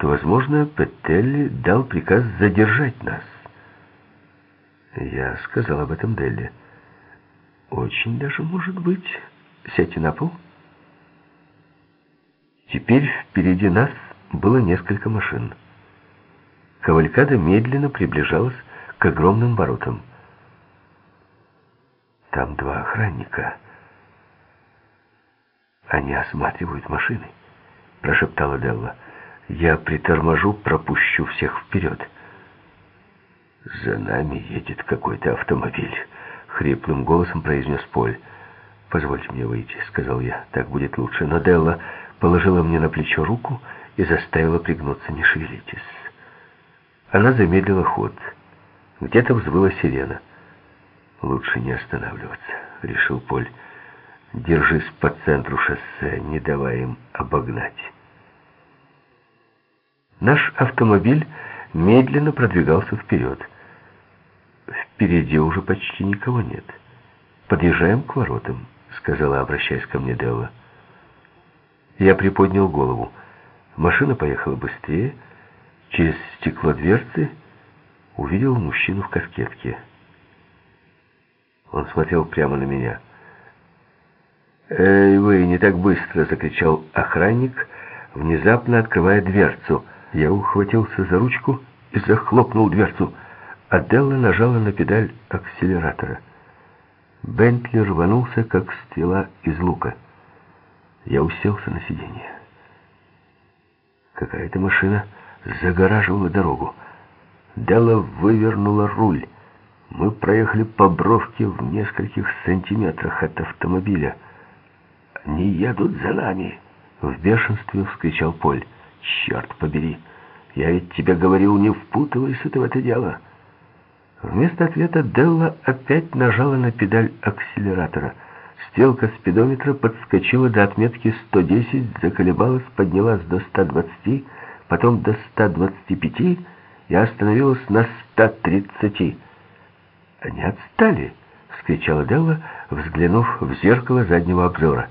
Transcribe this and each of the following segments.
что, возможно, Петтелли дал приказ задержать нас. Я сказал об этом Делли. Очень даже может быть. Сядьте на пол. Теперь впереди нас было несколько машин. Кавалькада медленно приближалась к огромным воротам. Там два охранника. Они осматривают машины, прошептала Делла. Я приторможу, пропущу всех вперед. За нами едет какой-то автомобиль, хриплым голосом произнес Поль. «Позвольте мне выйти», — сказал я. «Так будет лучше». Но Делла положила мне на плечо руку и заставила пригнуться. «Не шевелитесь». Она замедлила ход. Где-то взвыла сирена. «Лучше не останавливаться», — решил Поль. «Держись по центру шоссе, не давай им обогнать». Наш автомобиль медленно продвигался вперед. Впереди уже почти никого нет. «Подъезжаем к воротам», — сказала, обращаясь ко мне Делла. Я приподнял голову. Машина поехала быстрее. Через стекло дверцы увидел мужчину в каскетке. Он смотрел прямо на меня. «Эй, вы, не так быстро!» — закричал охранник, внезапно открывая дверцу. Я ухватился за ручку и захлопнул дверцу. Аделла нажала на педаль акселератора. Бентли рванулся, как стрела из лука. Я уселся на сиденье. Какая-то машина загораживала дорогу. Делла вывернула руль. Мы проехали по бровке в нескольких сантиметрах от автомобиля. «Они едут за нами!» — в бешенстве вскричал Поль. «Черт побери! Я ведь тебе говорил, не впутывайся ты в это дело!» Вместо ответа Делла опять нажала на педаль акселератора. Стрелка спидометра подскочила до отметки 110, заколебалась, поднялась до 120, потом до 125 и остановилась на 130. «Они отстали!» — вскричала Делла, взглянув в зеркало заднего обзора.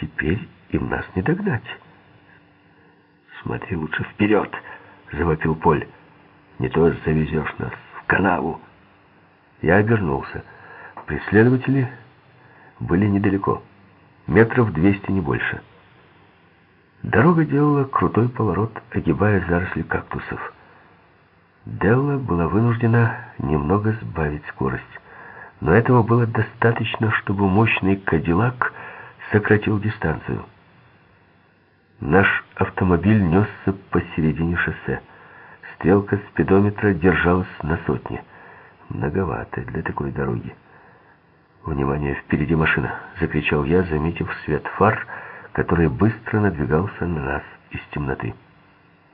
«Теперь им нас не догнать». «Смотри лучше вперед!» — завопил Поль. «Не то завезешь нас канаву. Я обернулся. Преследователи были недалеко. Метров двести, не больше. Дорога делала крутой поворот, огибая заросли кактусов. Делла была вынуждена немного сбавить скорость. Но этого было достаточно, чтобы мощный кадиллак сократил дистанцию. Наш автомобиль несся посередине шоссе. Стрелка спидометра держалась на сотне. Многовато для такой дороги. «Внимание, впереди машина!» — закричал я, заметив свет фар, который быстро надвигался на нас из темноты.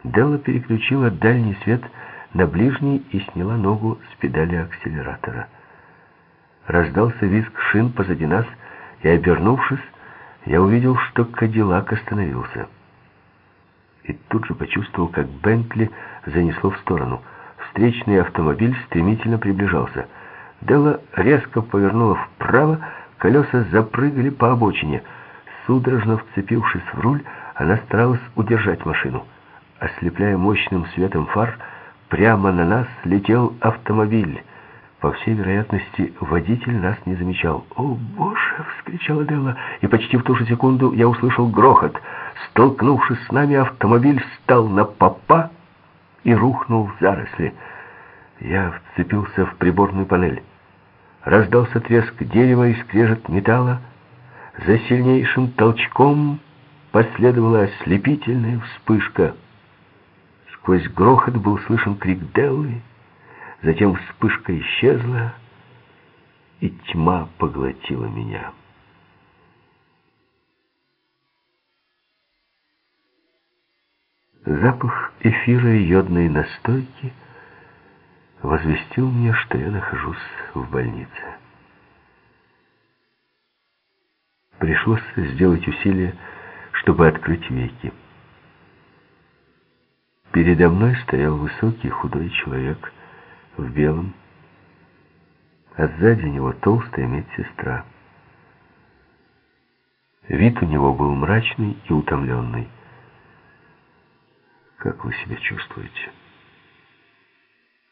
Делла переключила дальний свет на ближний и сняла ногу с педали акселератора. Раздался визг шин позади нас, и, обернувшись, я увидел, что Кадиллак остановился и тут же почувствовал, как Бентли занесло в сторону. Встречный автомобиль стремительно приближался. Делла резко повернула вправо, колеса запрыгали по обочине. Судорожно вцепившись в руль, она старалась удержать машину. Ослепляя мощным светом фар, прямо на нас летел автомобиль. По всей вероятности, водитель нас не замечал. «О, Боже!» — вскричала Делла, и почти в ту же секунду я услышал грохот. Столкнувшись с нами, автомобиль встал на попа и рухнул в заросли. Я вцепился в приборную панель. Раздался треск дерева и скрежет металла. За сильнейшим толчком последовала ослепительная вспышка. Сквозь грохот был слышен крик Деллы. Затем вспышка исчезла, и тьма поглотила меня. Запах эфира и йодной настойки возвестил мне, что я нахожусь в больнице. Пришлось сделать усилие, чтобы открыть веки. Передо мной стоял высокий худой человек в белом, а сзади него толстая медсестра. Вид у него был мрачный и утомленный. Как вы себя чувствуете?